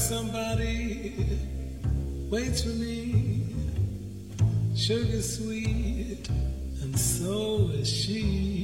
somebody waits for me. Sugar sweet, and so is she.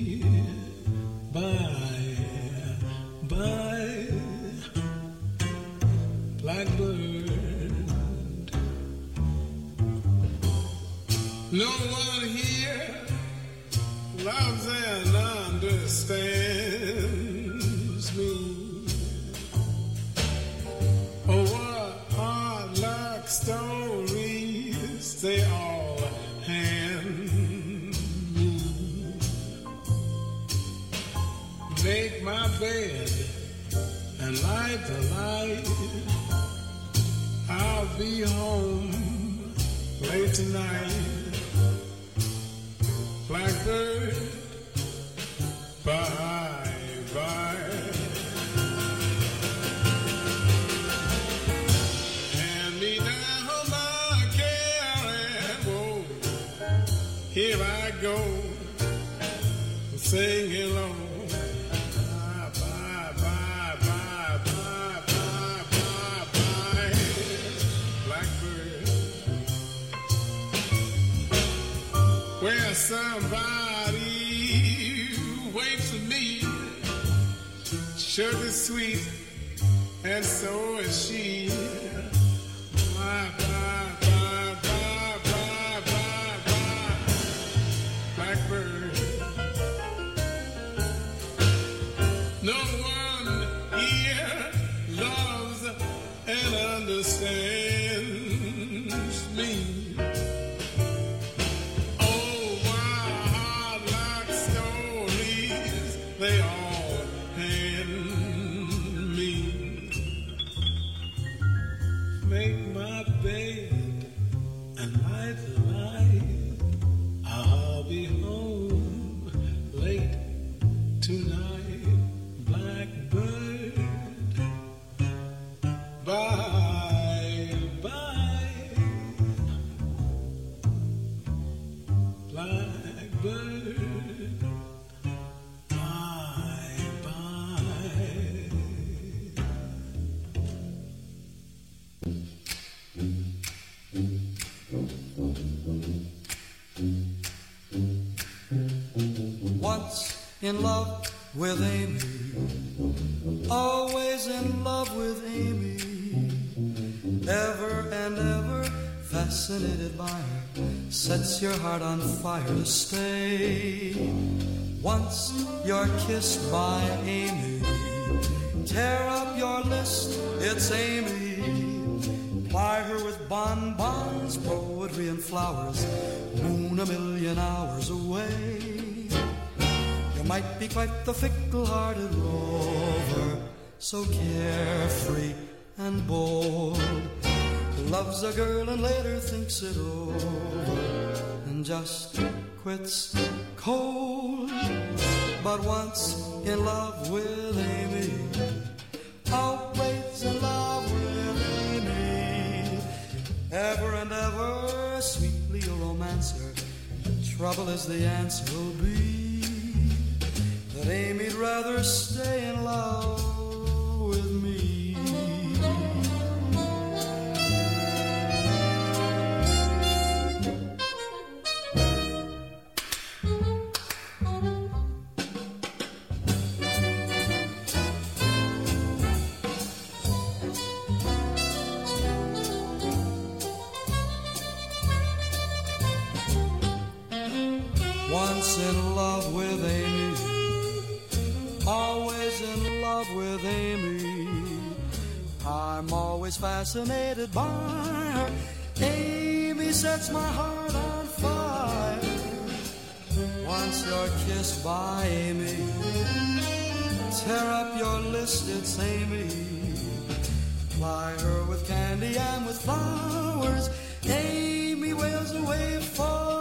In love with Amy, always in love with Amy, ever and ever fascinated by her, sets your heart on fire to stay. Once you're kissed by Amy, tear up your list, it's Amy. Ply her with bonbons, poetry, and flowers, moon a million hours away. Might be quite the fickle-hearted rover, so carefree and bold. Loves a girl and later thinks it over and just quits cold. But once in love with Amy, always in love with Amy, ever and ever sweetly a romancer. Trouble is the answer will be that Amy'd rather stay in love with me. Once in love with Amy, love with Amy. I'm always fascinated by her. Amy sets my heart on fire. Once you're kissed by Amy, tear up your list, it's Amy. Ply her with candy and with flowers. Amy wails away for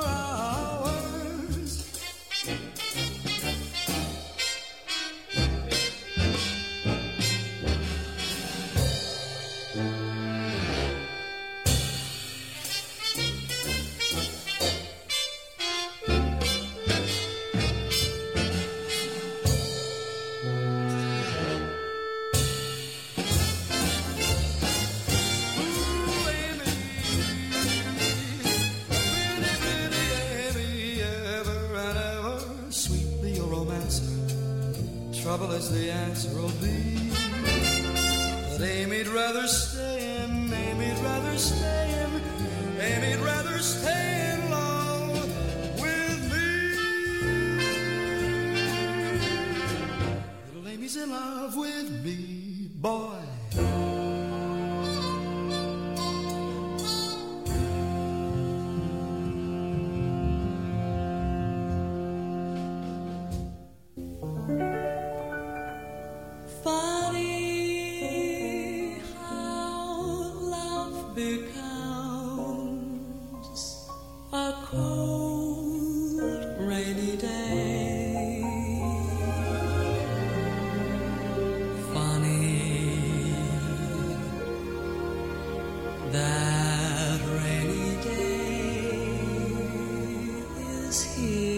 is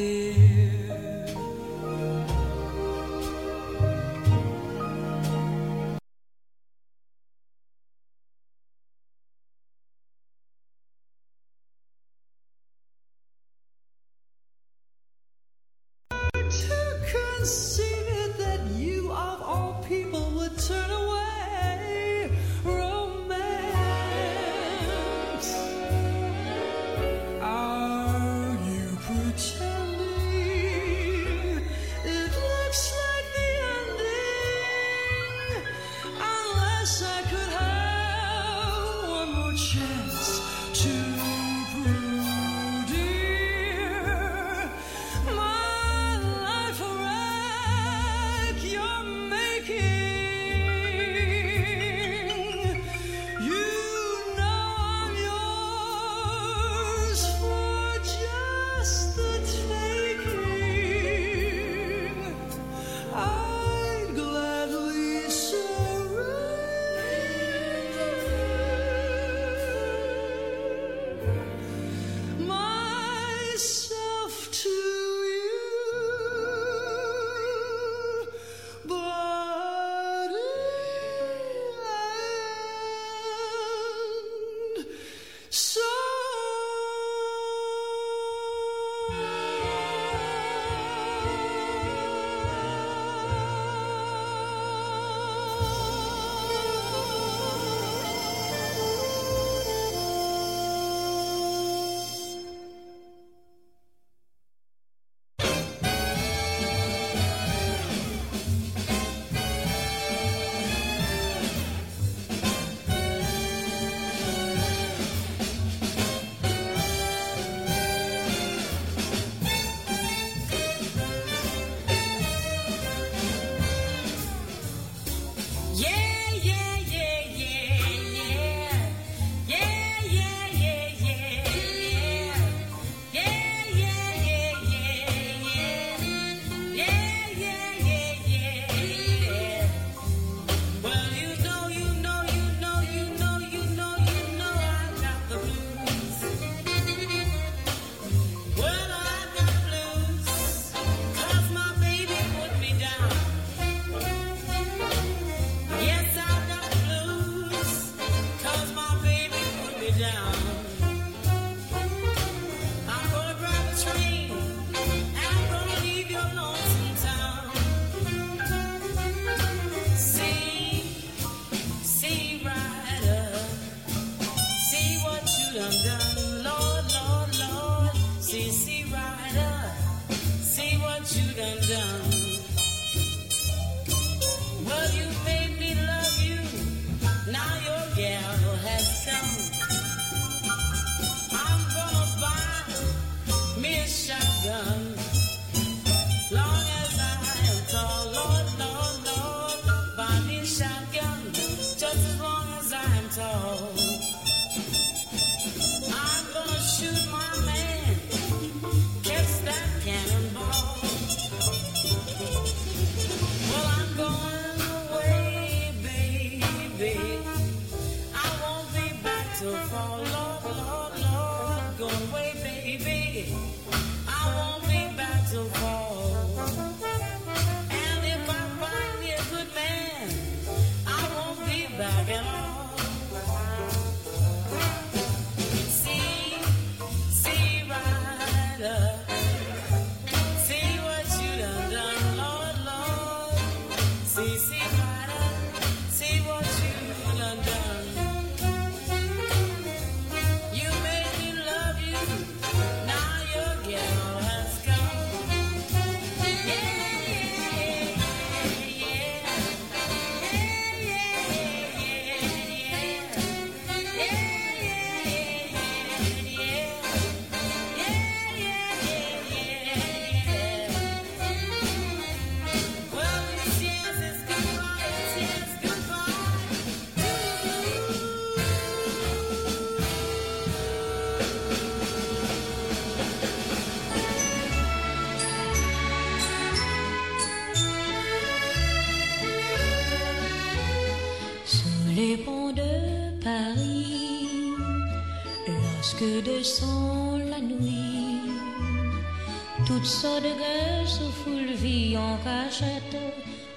Toutes sortes de gueules se foulent en cachette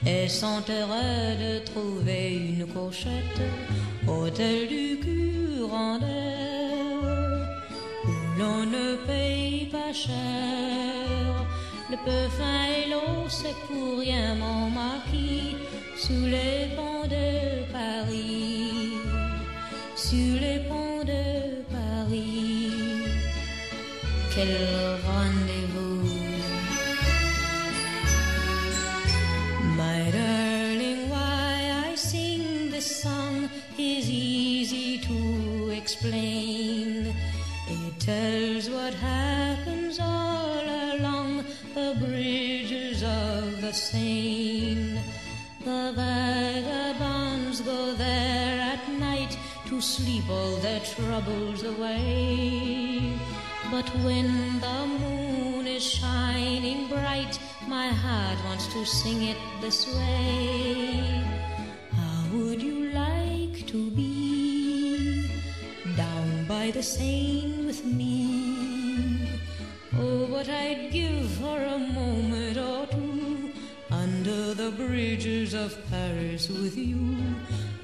et sont heureux de trouver une cochette hôtel du curandeur où l'on ne paye pas cher. Le peu fin et l'eau, c'est pour rien mon marquis sous les ponts de Paris, sur les ponts de Paris. Quel this way. How would you like to be down by the Seine with me? Oh, what I'd give for a moment or two under the bridges of Paris with you.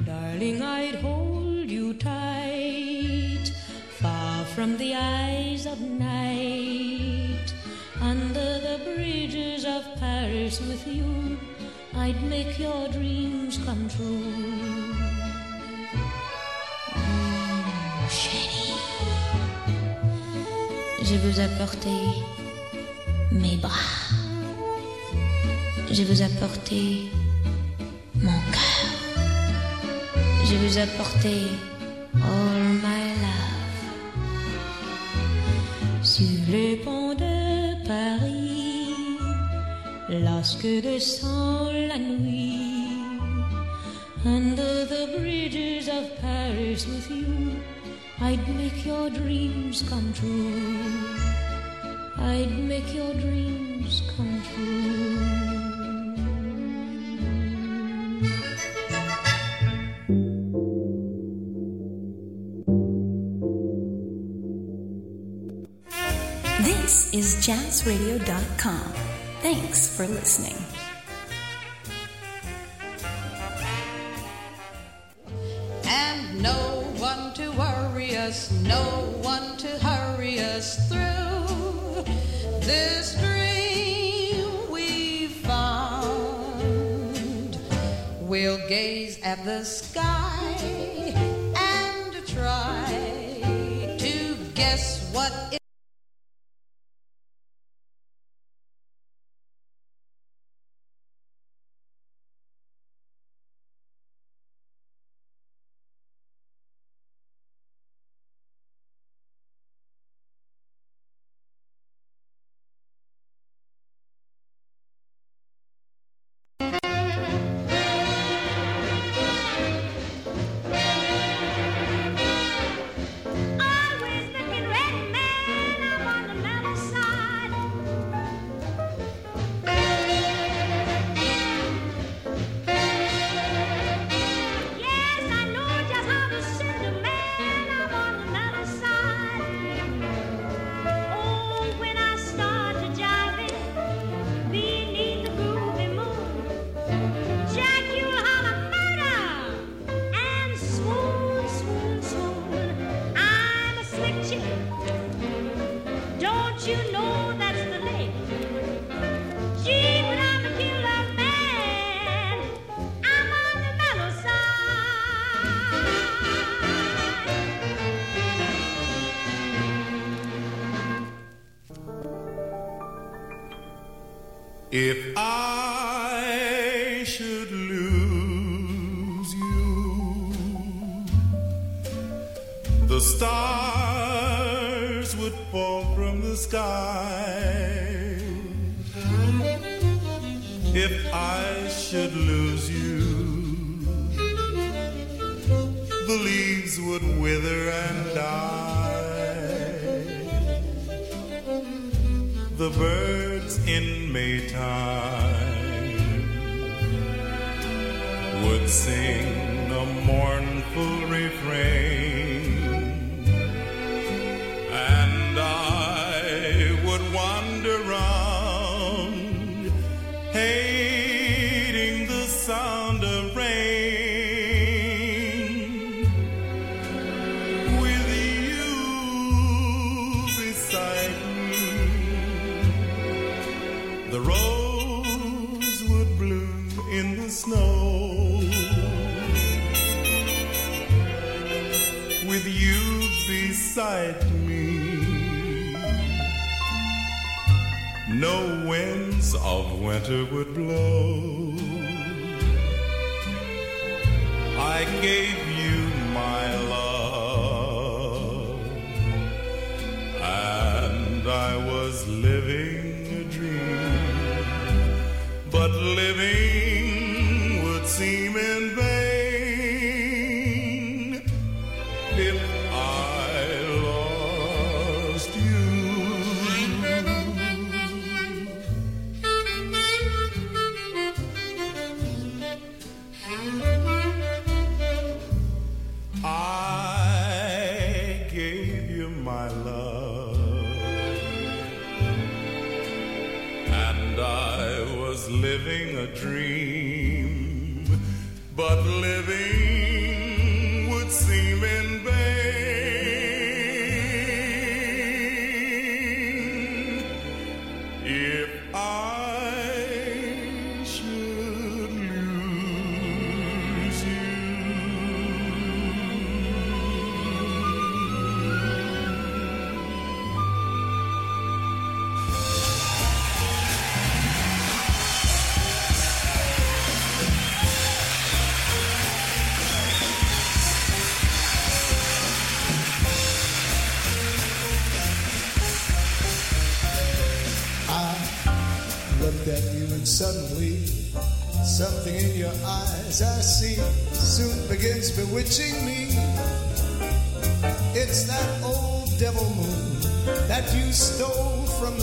Darling, I'd hold you tight, far from the eyes of night. Under the bridges of Paris with you, I'd make your dreams come true. Mm, chérie, je vous apporter mes bras. Je vous apporter mon cœur. Je vous apporter all my lorsque descend la nuit, under the bridges of Paris with you, I'd make your dreams come true. I'd make your dreams come true. This is jazzradio.com. Thanks for listening. and no one to worry us, no one to hurry us through this dream we found. We'll gaze at the sky If I was living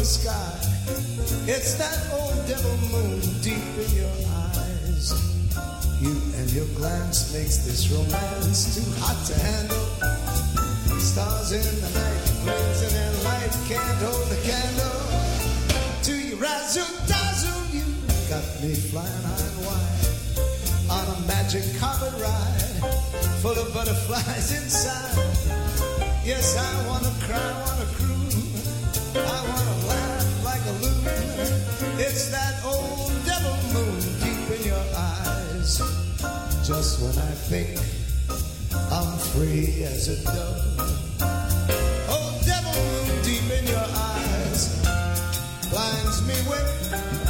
the sky. It's that old devil moon deep in your eyes. You and your glance makes this romance too hot to handle. Stars in the night, blazing in light, can't hold the candle to your razzle dazzle. You got me flying high and wide on a magic carpet ride full of butterflies inside. Yes, I wanna cry, Just when I think I'm free as a dove. Oh, devil moon deep in your eyes blinds me with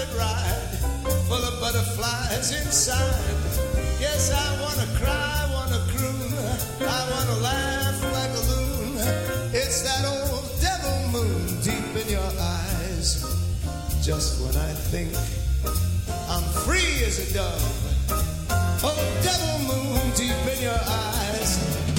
carpet ride full of butterflies inside. Yes, I wanna cry, wanna croon, I wanna laugh like a loon. It's that old devil moon deep in your eyes. Just when I think I'm free as a dove. Oh, devil moon deep in your eyes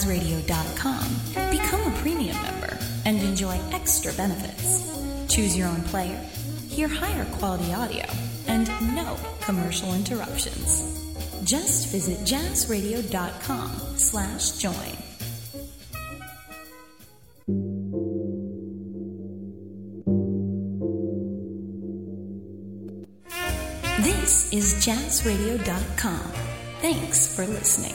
jazzradio.com, become a premium member, and enjoy extra benefits. Choose your own player, hear higher quality audio, and no commercial interruptions. Just visit jazzradio.com slash join. This is jazzradio.com. Thanks for listening.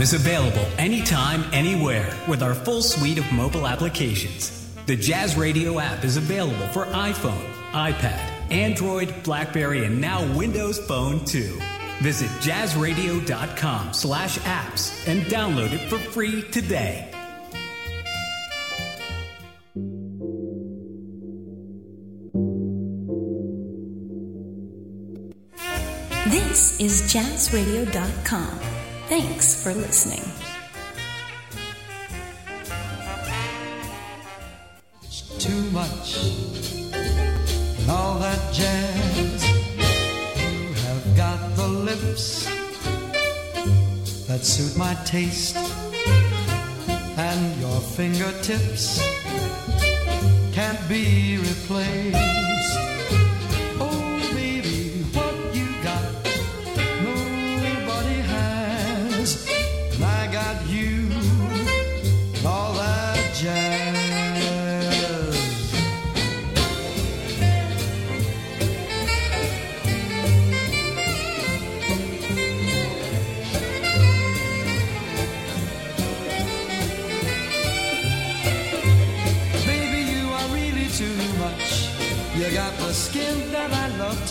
Is available anytime, anywhere with our full suite of mobile applications. The Jazz Radio app is available for iPhone, iPad, Android, BlackBerry, and now Windows Phone 2. Visit jazzradio.com slash apps and download it for free today. This is jazzradio.com. Thanks for listening. It's too much, and all that jazz. You have got the lips that suit my taste, and your fingertips can't be replaced.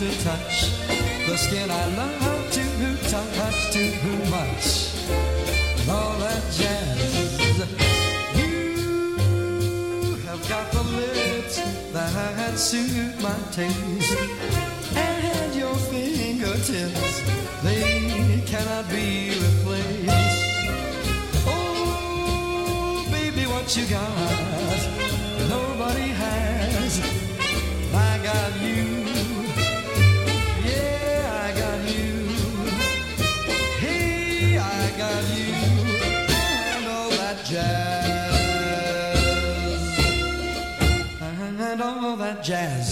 to touch the skin I love to touch too much. And all that jazz. You have got the lips that suit my taste, and your fingertips they cannot be replaced. Oh, baby, what you got? jazz.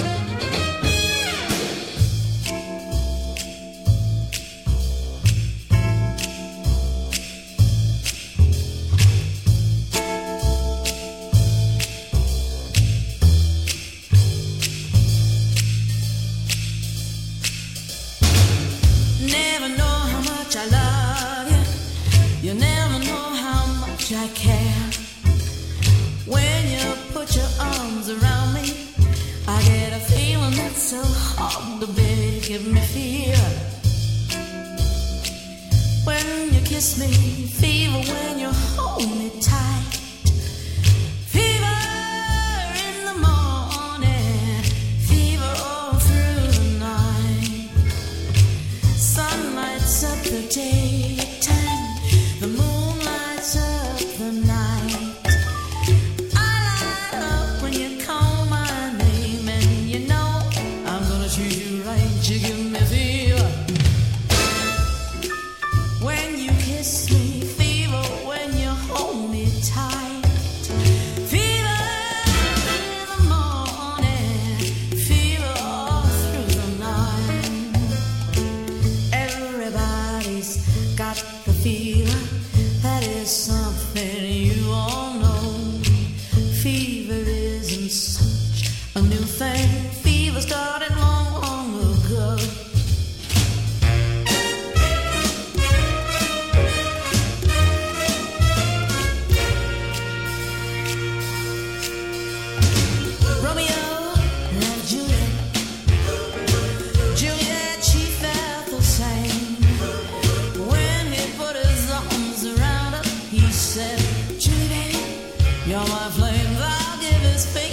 my flames, I'll give his finger.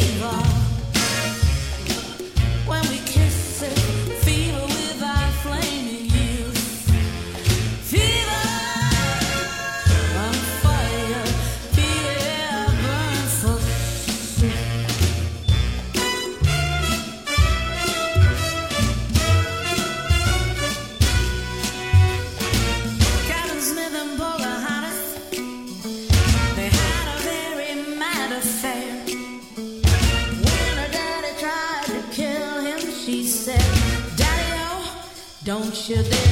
Don't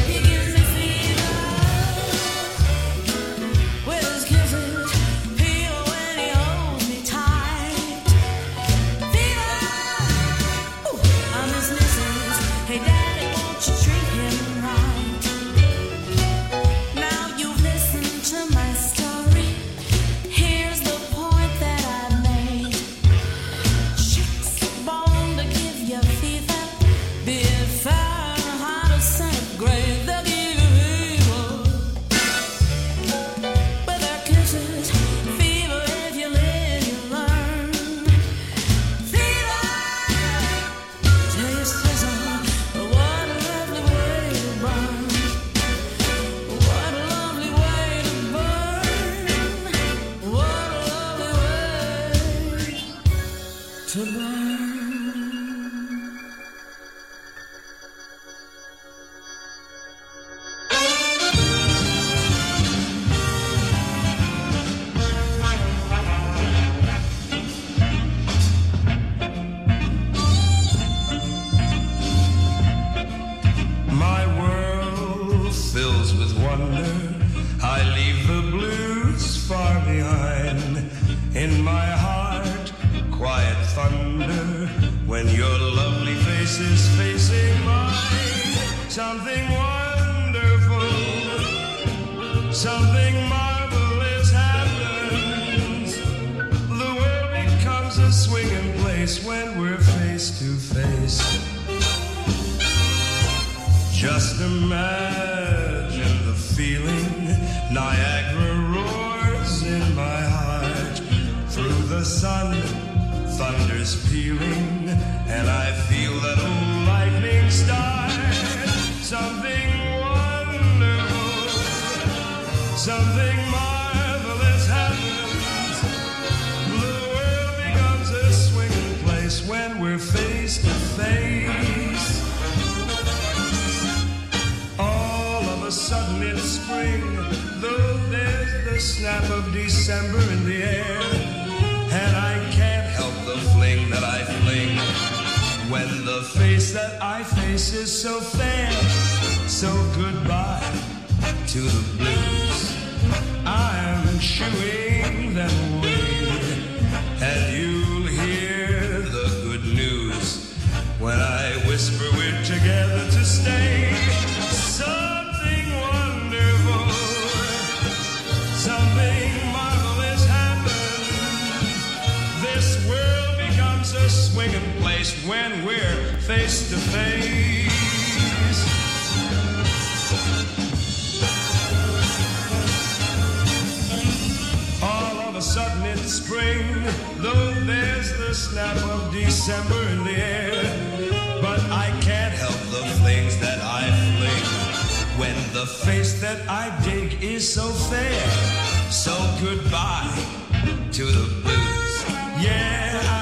fills with wonder. I leave the blues far behind. In my heart, quiet thunder. When your lovely face is facing mine, something wonderful, something marvelous happens. The world becomes a swinging place when we're face to face. Just a the feeling. Niagara roars in my heart. Through the sun, thunder's pealing, and I feel that old lightning start. Something wonderful, something marvelous the snap of December in the air. And I can't help the fling that I fling when the face that I face is so fair. So goodbye to the blues. I'm shooing them away, and you'll hear the good news when I whisper we're together to stay. Face to face. All of a sudden it's spring, though there's the snap of December in the air. But I can't help the flings that I fling when the face that I dig is so fair. So goodbye to the blues. Yeah,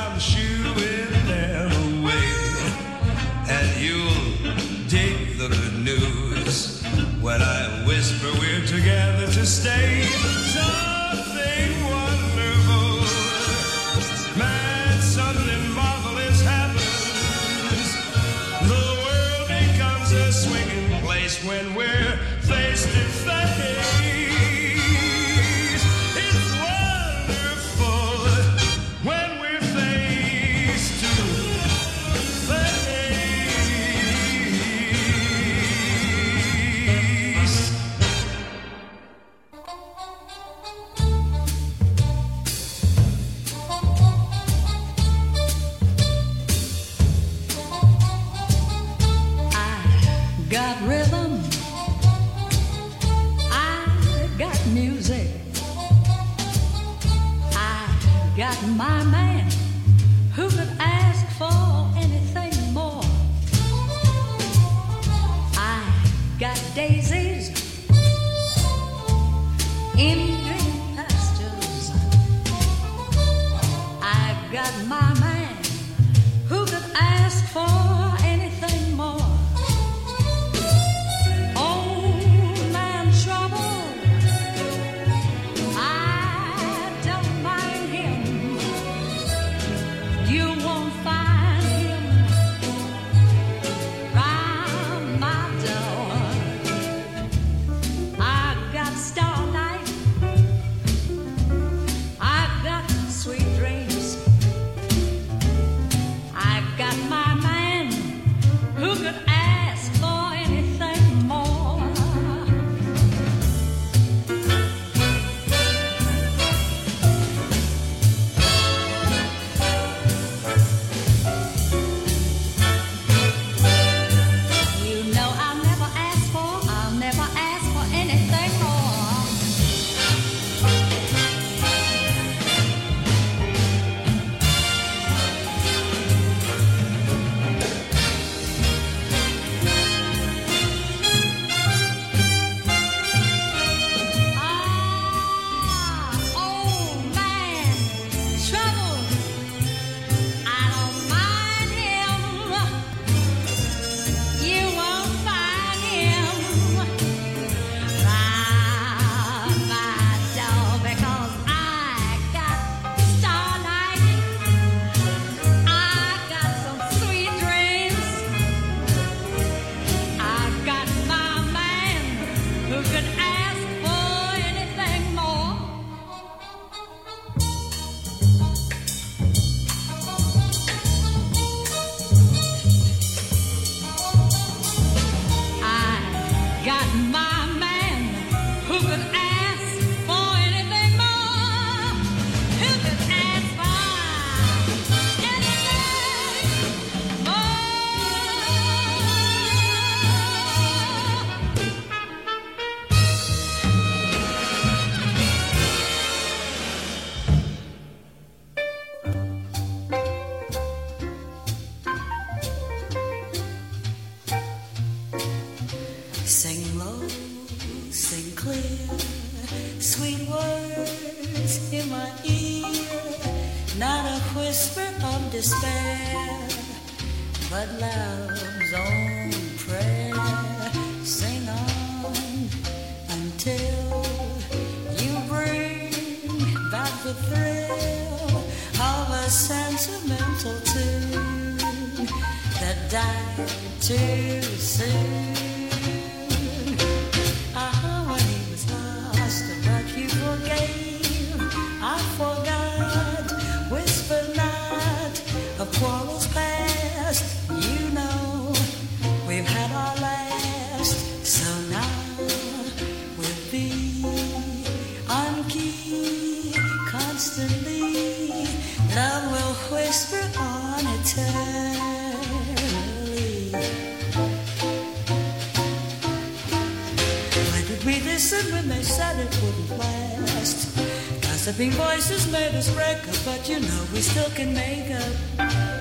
Clubbing voices made us break up, but you know we still can make up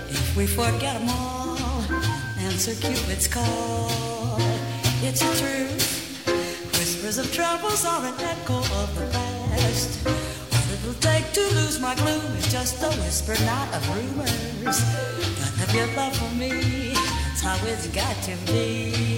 if we forget them all. Answer Cupid's call. It's a truth. Whispers of troubles are an echo of the past. What it'll take to lose my gloom is just a whisper, not of rumors. But of your love for me, that's how it's got to be.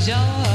joy.